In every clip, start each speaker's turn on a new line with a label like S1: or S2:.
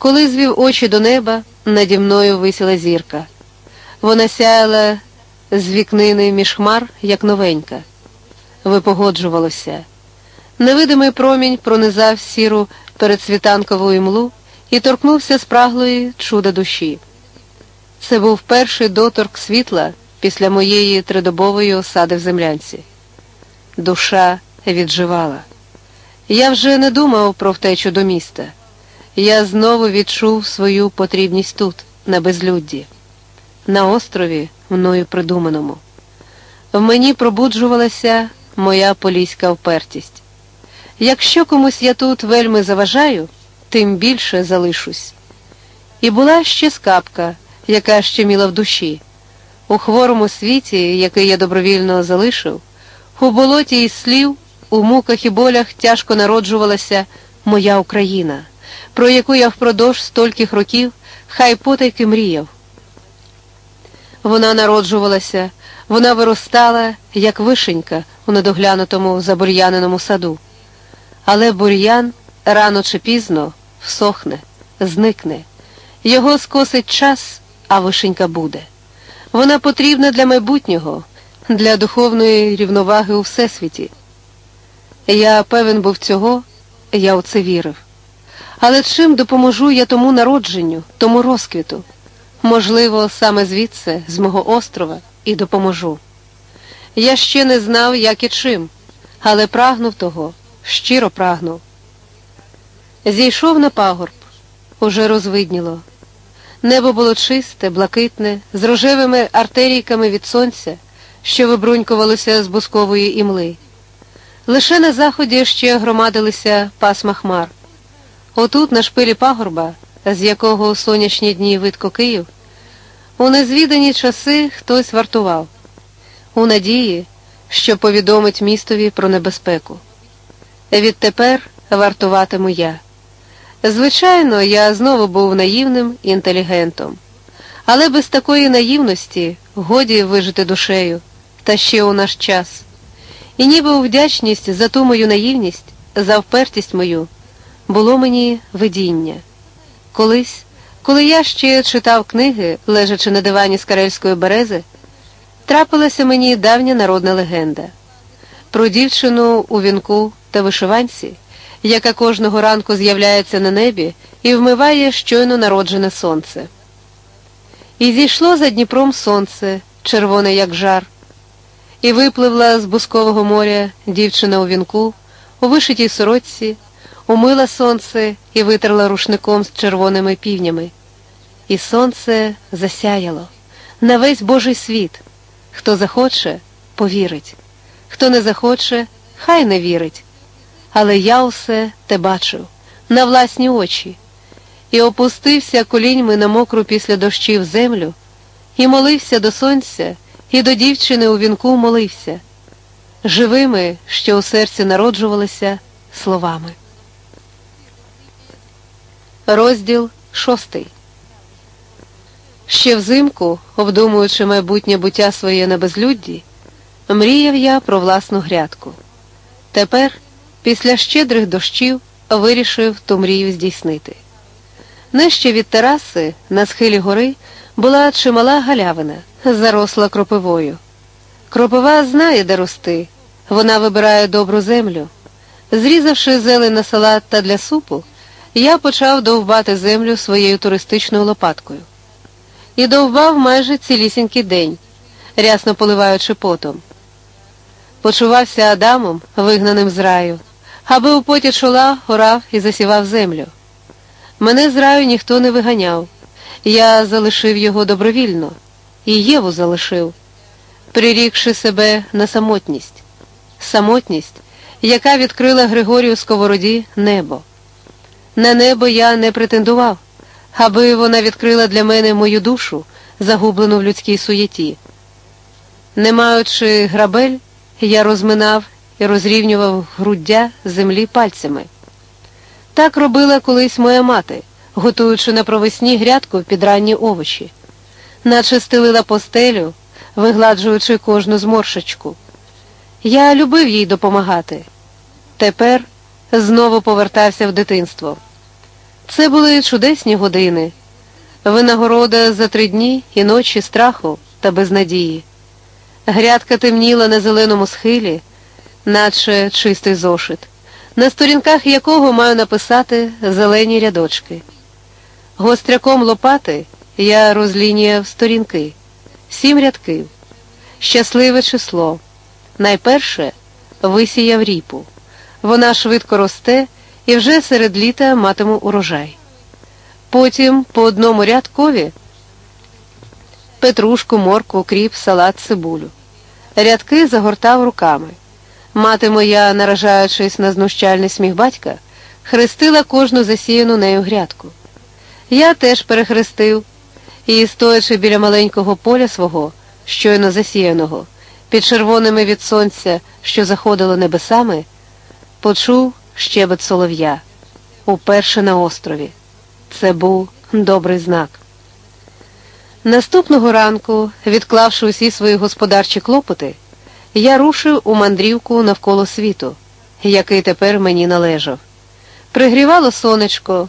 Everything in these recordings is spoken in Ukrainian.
S1: Коли звів очі до неба, наді мною висіла зірка. Вона сяяла з вікнини між хмар, як новенька. Випогоджувалося. Невидимий промінь пронизав сіру передсвітанкову імлу і торкнувся спраглої чуда душі. Це був перший доторк світла після моєї тридобової осади в землянці. Душа відживала. Я вже не думав про втечу до міста. Я знову відчув свою потрібність тут, на безлюдді, на острові, мною придуманому. В мені пробуджувалася моя поліська впертість. Якщо комусь я тут вельми заважаю, тим більше залишусь. І була ще скапка, яка щеміла в душі. У хворому світі, який я добровільно залишив, у болоті із слів, у муках і болях тяжко народжувалася моя Україна, про яку я впродовж стольких років хай потайки мріяв. Вона народжувалася, вона виростала, як вишенька у недоглянутому забур'яненому саду. Але бур'ян рано чи пізно всохне, зникне, його скосить час, а вишенька буде. Вона потрібна для майбутнього, для духовної рівноваги у всесвіті. Я певен був цього, я у це вірив. Але чим допоможу я тому народженню, тому розквіту? Можливо, саме звідси, з мого острова, і допоможу. Я ще не знав, як і чим, але прагнув того, щиро прагнув. Зійшов на пагорб, уже розвидніло. Небо було чисте, блакитне, з рожевими артерійками від сонця, що вибрунькувалося з бускової імли. Лише на заході ще громадилися пасма хмар. Отут, на шпилі пагорба, з якого у сонячні дні видко Київ, у незвідані часи хтось вартував, у надії, що повідомить містові про небезпеку. Відтепер вартуватиму я. Звичайно, я знову був наївним інтелігентом, але без такої наївності годі вижити душею, та ще у наш час. І ніби у вдячність за ту мою наївність, за впертість мою, було мені видіння. Колись, коли я ще читав книги, лежачи на дивані з карельської берези, трапилася мені давня народна легенда про дівчину у вінку та вишиванці яка кожного ранку з'являється на небі і вмиває щойно народжене сонце. І зійшло за Дніпром сонце, червоне, як жар, і випливла з бускового моря дівчина у вінку, у вишитій сорочці, умила сонце і витерла рушником з червоними півнями. І сонце засяяло на весь Божий світ. Хто захоче, повірить, хто не захоче, хай не вірить але я усе те бачив на власні очі, і опустився коліньми на мокру після дощів землю, і молився до сонця, і до дівчини у вінку молився, живими, що у серці народжувалися словами. Розділ шостий. Ще взимку, обдумуючи майбутнє буття своє на безлюдді, мріяв я про власну грядку. Тепер Після щедрих дощів вирішив ту мрію здійснити. Нижче від тераси, на схилі гори, була чимала галявина, заросла кропивою. Кропива знає, де рости, вона вибирає добру землю. Зрізавши зелень на салат та для супу, я почав довбати землю своєю туристичною лопаткою. І довбав майже цілісінький день, рясно поливаючи потом. Почувався Адамом, вигнаним з раю аби у поті чола орав і засівав землю. Мене з раю ніхто не виганяв, я залишив його добровільно, і Єву залишив, прирікши себе на самотність, самотність, яка відкрила Григорію Сковороді небо. На небо я не претендував, аби вона відкрила для мене мою душу, загублену в людській суєті. Не маючи грабель, я розминав і розрівнював груддя землі пальцями. Так робила колись моя мати, готуючи на провесні грядку під ранні овочі, наче стелила постелю, вигладжуючи кожну зморшечку. Я любив їй допомагати. Тепер знову повертався в дитинство. Це були чудесні години, винагорода за три дні і ночі страху та безнадії. Грядка темніла на зеленому схилі, наче чистий зошит, на сторінках якого маю написати зелені рядочки. Гостряком лопати я розлініяв сторінки, сім рядків, щасливе число. Найперше висіяв ріпу. Вона швидко росте і вже серед літа матиму урожай. Потім по одному рядкові петрушку, моркву, кріп, салат, цибулю. Рядки загортав руками. Мати моя, наражаючись на знущальний сміх батька, хрестила кожну засіяну нею грядку. Я теж перехрестив і, стоячи біля маленького поля свого, щойно засіяного, під червоними від сонця, що заходило небесами, почув щебет солов'я уперше на острові. Це був добрий знак. Наступного ранку, відклавши усі свої господарчі клопоти, я рушив у мандрівку навколо світу, який тепер мені належав. Пригрівало сонечко,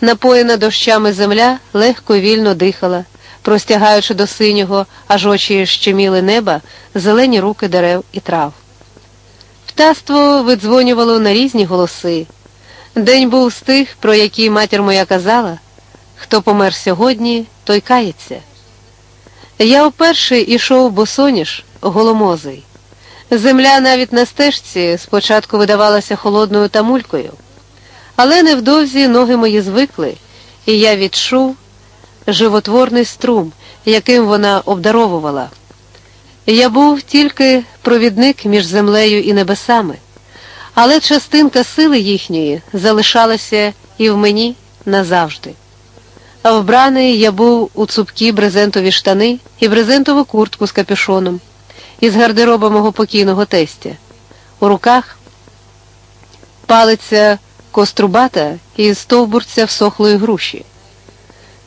S1: напоєна дощами земля легко і вільно дихала, простягаючи до синього, аж очі щеміли неба, зелені руки дерев і трав. Птаство видзвонювало на різні голоси. День був з тих, про які матір моя казала хто помер сьогодні, той кається. Я вперше ішов босоніж, голомозий. Земля навіть на стежці спочатку видавалася холодною тамулькою, але невдовзі ноги мої звикли, і я відчув животворний струм, яким вона обдаровувала. Я був тільки провідник між землею і небесами, але частинка сили їхньої залишалася і в мені назавжди. А вбраний я був у цупкі брезентові штани і брезентову куртку з капюшоном, із гардероба мого покійного тестя. У руках палиця кострубата і стовбурця всохлої груші.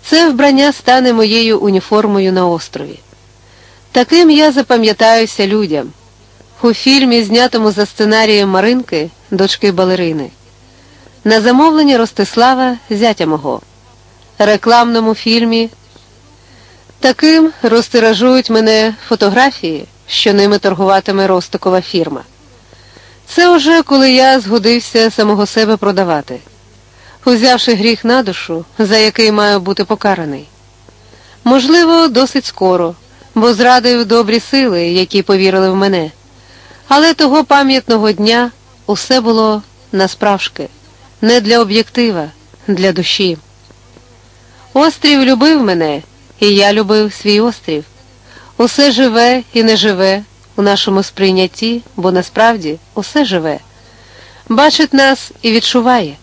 S1: Це вбрання стане моєю уніформою на острові. Таким я запам'ятаюся людям. У фільмі, знятому за сценарієм Маринки, дочки балерини, на замовлення Ростислава зятя мого, рекламному фільмі. Таким розтиражують мене фотографії, що ними торгуватиме Ростокова фірма. Це уже коли я згодився самого себе продавати, узявши гріх на душу, за який маю бути покараний. Можливо, досить скоро бо зрадив добрі сили, які повірили в мене. Але того пам'ятного дня усе було насправжки, не для об'єктива, для душі. Острів любив мене, і я любив свій острів. Усе живе і не живе у нашому сприйнятті, бо насправді усе живе. Бачить нас і відчуває.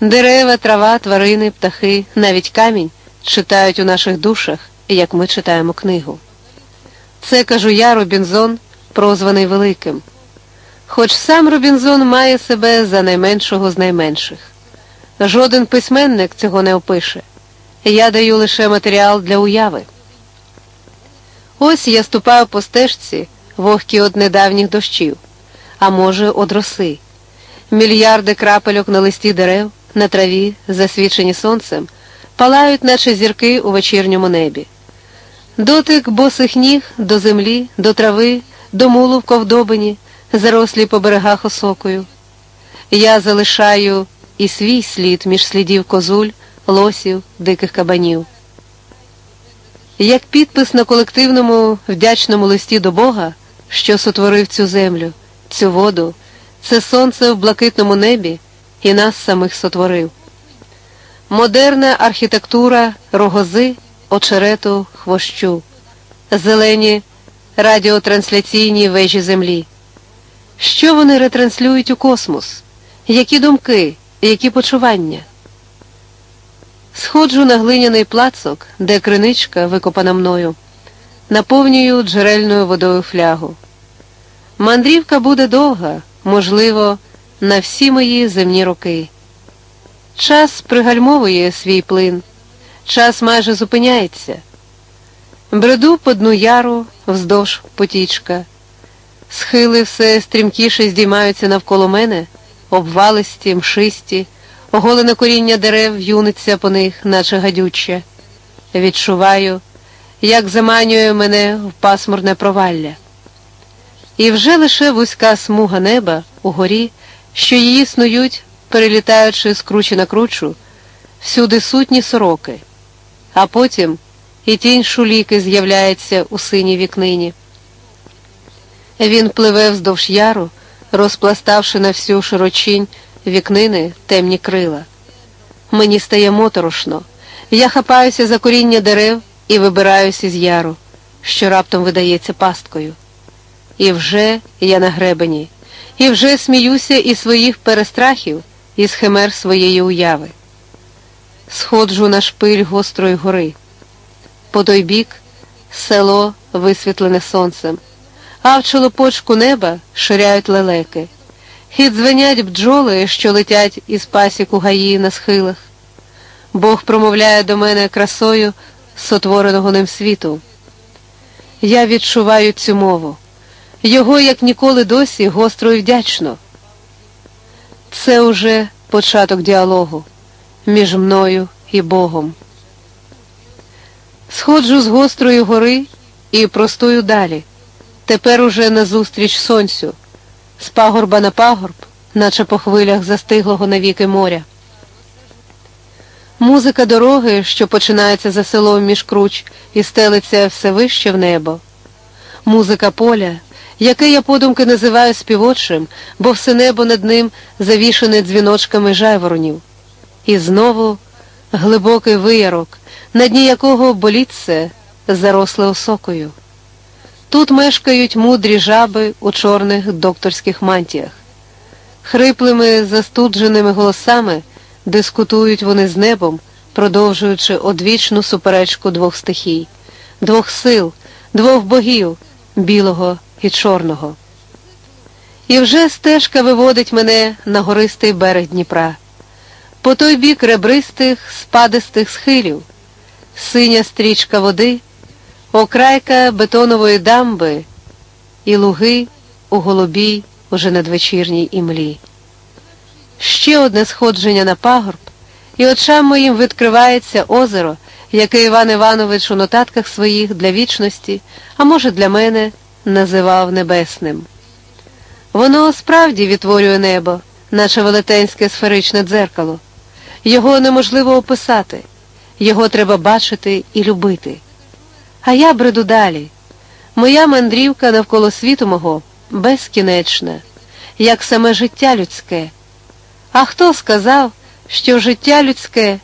S1: Дерева, трава, тварини, птахи, навіть камінь читають у наших душах, як ми читаємо книгу. Це кажу я, Робінзон, прозваний Великим. Хоч сам Робінзон має себе за найменшого з найменших. Жоден письменник цього не опише. Я даю лише матеріал для уяви. Ось я ступаю по стежці, вогкі од недавніх дощів, а може, од роси. Мільярди крапельок на листі дерев, на траві, засвічені сонцем, палають, наче зірки у вечірньому небі. Дотик босих ніг до землі, до трави, до мулу в ковдобині, зарослі по берегах осокою. Я залишаю і свій слід між слідів козуль, лосів, диких кабанів. Як підпис на колективному вдячному листі до Бога, що сотворив цю землю, цю воду, це сонце в блакитному небі і нас самих сотворив. Модерна архітектура рогози очерету хвощу, зелені радіотрансляційні вежі землі. Що вони ретранслюють у космос? Які думки, які почування? Сходжу на глиняний плацок, де криничка, викопана мною, наповнюю джерельною водою флягу. Мандрівка буде довга, можливо, на всі мої земні роки. Час пригальмовує свій плин час майже зупиняється. Бреду по дну яру вздовж потічка. Схили все стрімкіше здіймаються навколо мене, обвалисті, мшисті, оголене коріння дерев юниться по них, наче гадюче. Відчуваю, як заманює мене в пасмурне провалля. І вже лише вузька смуга неба угорі, що її снують, перелітаючи з кручі на кручу, всюди сутні сороки, а потім і тінь шуліки з'являється у синій вікнині. Він пливе вздовж яру, розпластавши на всю широчінь вікнини темні крила. Мені стає моторошно. Я хапаюся за коріння дерев і вибираюся з яру, що раптом видається пасткою. І вже я на гребені, і вже сміюся із своїх перестрахів, із химер своєї уяви. Сходжу на шпиль гострої гори. По той бік село висвітлене сонцем, а в чолопочку неба ширяють лелеки, і дзвенять бджоли, що летять із пасіку гаї на схилах. Бог промовляє до мене красою сотвореного ним світу. Я відчуваю цю мову, його, як ніколи досі, гостро і вдячно. Це уже початок діалогу між мною і Богом. Сходжу з гострої гори і простую далі. Тепер уже назустріч сонцю, з пагорба на пагорб, наче по хвилях застиглого навіки моря. Музика дороги, що починається за селом між круч і стелиться все вище в небо. Музика поля, яке я подумки називаю співочим, бо все небо над ним завішане дзвіночками жайворонів. І знову глибокий виярок, на дні якого болітце заросле осокою. Тут мешкають мудрі жаби у чорних докторських мантіях. Хриплими застудженими голосами дискутують вони з небом, продовжуючи одвічну суперечку двох стихій, двох сил, двох богів білого і чорного. І вже стежка виводить мене на гористий берег Дніпра, по той бік ребристих, спадистих схилів, синя стрічка води, окрайка бетонової дамби і луги у голубій, уже надвечірній імлі. Ще одне сходження на пагорб, і очам моїм відкривається озеро, яке Іван Іванович у нотатках своїх для вічності, а може, для мене, називав небесним. Воно справді відтворює небо, наче велетенське сферичне дзеркало. Його неможливо описати, його треба бачити і любити. А я бреду далі. Моя мандрівка навколо світу мого безкінечна, як саме життя людське. А хто сказав, що життя людське,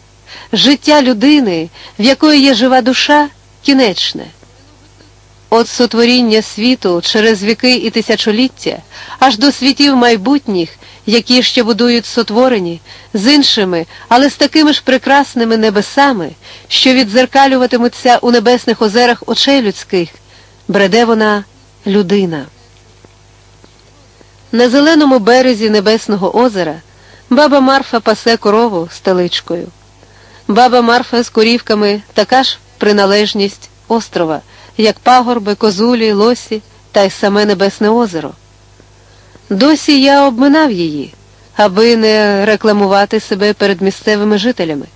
S1: життя людини, в якої є жива душа, кінечне? От сотворіння світу через віки і тисячоліття, аж до світів майбутніх, які ще будують сотворені, з іншими, але з такими ж прекрасними небесами, що відзеркалюватимуться у небесних озерах очей людських, бреде вона людина. На зеленому березі Небесного озера баба Марфа пасе корову стеличкою. Баба Марфа з корівками така ж приналежність острова як пагорби, козулі, лосі та й саме Небесне озеро. Досі я обминав її, аби не рекламувати себе перед місцевими жителями.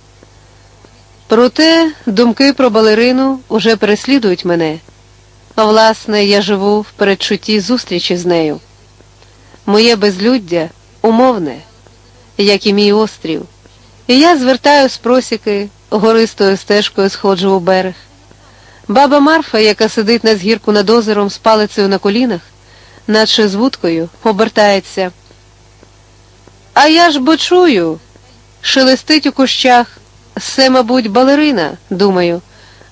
S1: Проте думки про балерину уже переслідують мене, а власне, я живу в передчутті зустрічі з нею. Моє безлюддя умовне, як і мій острів, і я звертаю з просіки гористою стежкою сходжу у берег. Баба Марфа, яка сидить на згірку над озером з палицею на колінах, наче з вудкою, обертається. А я ж бо чую, шелестить у кущах, все, мабуть, балерина, думаю,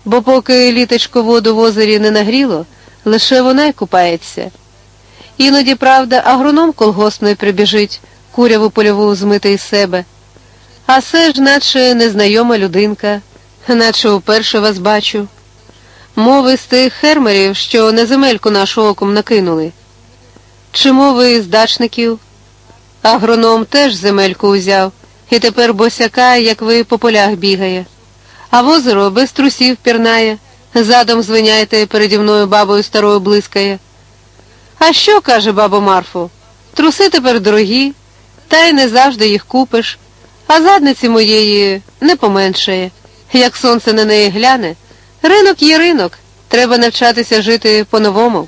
S1: бо поки літочко воду в озері не нагріло, лише вона й купається. Іноді, правда, агроном колгоспний прибіжить, куряву польову змити із себе. А все ж, наче незнайома людинка, наче уперше вас бачу. Мови з тих фермерів, що на земельку нашу оком накинули. Чи мови з дачників? Агроном теж земельку узяв, і тепер босяка, як ви по полях бігає, а в озеро без трусів пірнає, задом звиняйте переді мною бабою старою блискає. А що, каже бабо Марфу, труси тепер дорогі, та й не завжди їх купиш, а задниці моєї не поменшає. Як сонце на неї гляне, ринок є ринок, треба навчатися жити по-новому.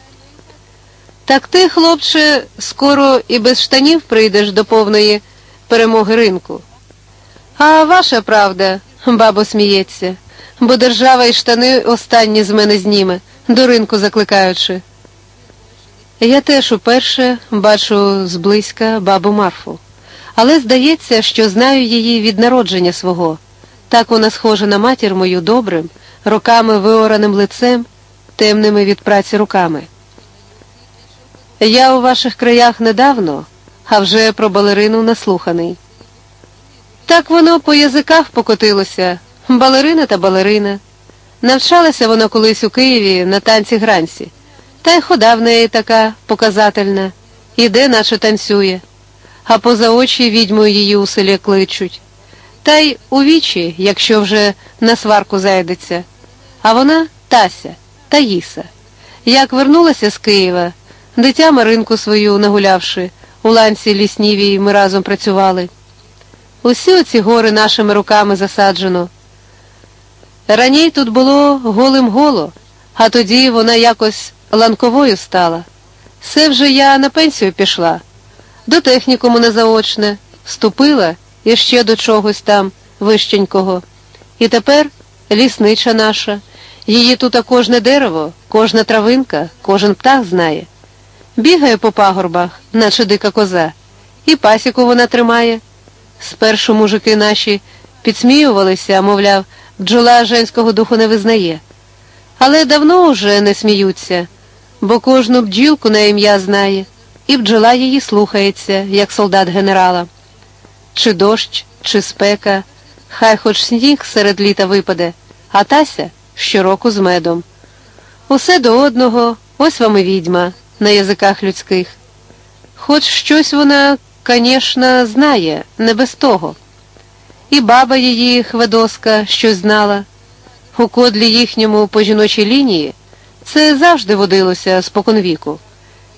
S1: Так ти, хлопче, скоро і без штанів прийдеш до повної перемоги ринку. А ваша правда, бабо сміється, бо держава і штани останні з мене зніме, до ринку закликаючи. Я теж уперше бачу зблизька бабу Марфу, але здається, що знаю її від народження свого. Так вона схожа на матір мою добрим, роками виораним лицем, темними від праці руками. Я у ваших краях недавно, а вже про балерину наслуханий. Так воно по язиках покотилося, балерина та балерина. Навчалася вона колись у Києві на танці гранці, та й хода в неї така показательна, іде, наче танцює, а поза очі відьмою її у селі кличуть. Та й у вічі, якщо вже на сварку зайдеться. А вона Тася, Таїса. Як вернулася з Києва, дитя Маринку свою нагулявши, у ланці ліснівій ми разом працювали. Усі оці гори нашими руками засаджено. Раній тут було голим голо, а тоді вона якось ланковою стала. Все вже я на пенсію пішла, до технікуму на заочне, вступила і ще до чогось там вищенького. І тепер ліснича наша, її тут кожне дерево, кожна травинка, кожен птах знає. Бігає по пагорбах, наче дика коза, і пасіку вона тримає. Спершу мужики наші підсміювалися, мовляв, бджола женського духу не визнає. Але давно вже не сміються, бо кожну бджілку на ім'я знає, і бджола її слухається, як солдат генерала. Чи дощ, чи спека, хай хоч сніг серед літа випаде, а тася щороку з медом. Усе до одного, ось вам і відьма на язиках людських. Хоч щось вона, звісно, знає, не без того. І баба її хведоска щось знала. У кодлі їхньому по жіночій лінії це завжди водилося споконвіку.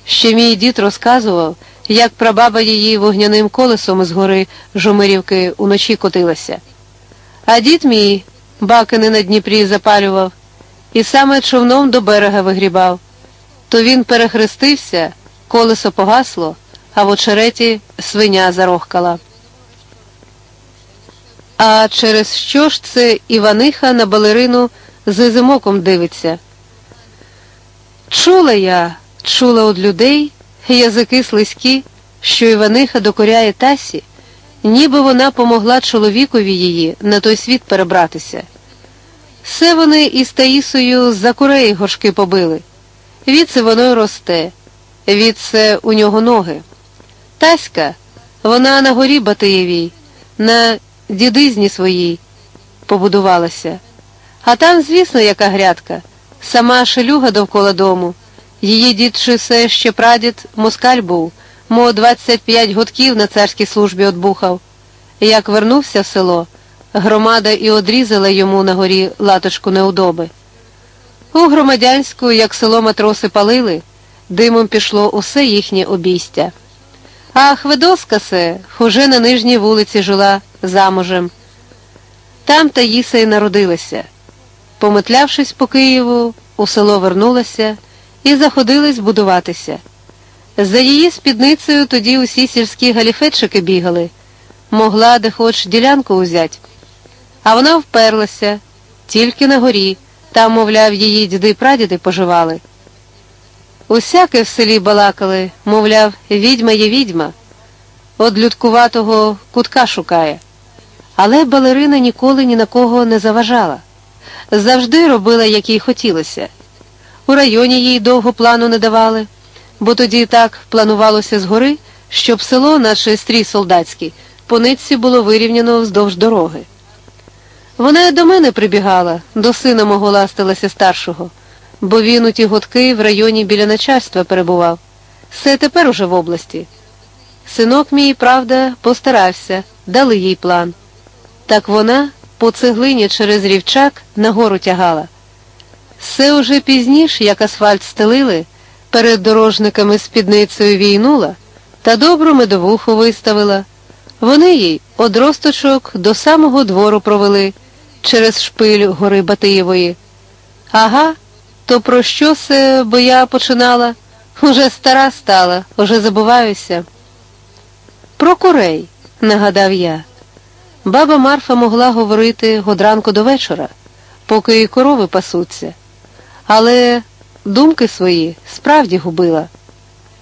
S1: Ще мій дід розказував, як прабаба її вогняним колесом з гори Жомирівки уночі котилася. А дід мій бакини на Дніпрі запалював і саме човном до берега вигрібав. То він перехрестився, колесо погасло, а в очереті свиня зарохкала. А через що ж це Іваниха на балерину з зимоком дивиться? Чула я, чула од людей язики слизькі, що Іваниха докоряє Тасі, ніби вона помогла чоловікові її на той світ перебратися. Все вони із Таїсою за куреї горшки побили. Відце воно й росте, відце у нього ноги. Таська, вона на горі Батиєвій, на дідизні своїй побудувалася. А там, звісно, яка грядка, сама шелюга довкола дому. Її дід чи все ще прадід москаль був, мо 25 годків на царській службі отбухав. Як вернувся в село, громада і одрізала йому на горі латочку неудоби. У громадянську, як село матроси палили, димом пішло усе їхнє обійстя. А Хведоска се уже на нижній вулиці жила замужем. Там Таїса й народилася. Пометлявшись по Києву, у село вернулася і заходились будуватися. За її спідницею тоді усі сільські галіфетчики бігали, могла де хоч ділянку узять. А вона вперлася, тільки на горі, там, мовляв, її діди прадіди поживали. Усяке в селі балакали, мовляв, відьма є відьма, от людкуватого кутка шукає. Але балерина ніколи ні на кого не заважала. Завжди робила, як їй хотілося. У районі їй довго плану не давали, бо тоді так планувалося згори, щоб село, наче стрій солдатський, по нитці було вирівняно вздовж дороги. Вона до мене прибігала, до сина мого ластилася старшого, бо він у ті годки в районі біля начальства перебував. Все тепер уже в області. Синок мій, правда, постарався, дали їй план. Так вона по цеглині через рівчак нагору тягала. Все уже пізніш, як асфальт стелили, перед дорожниками спідницею війнула та добру медовуху виставила. Вони їй одросточок до самого двору провели через шпиль гори Батиєвої. Ага, то про що це, бо я починала? Уже стара стала, уже забуваюся. Про курей, нагадав я. Баба Марфа могла говорити годранку до вечора, поки і корови пасуться, але думки свої справді губила.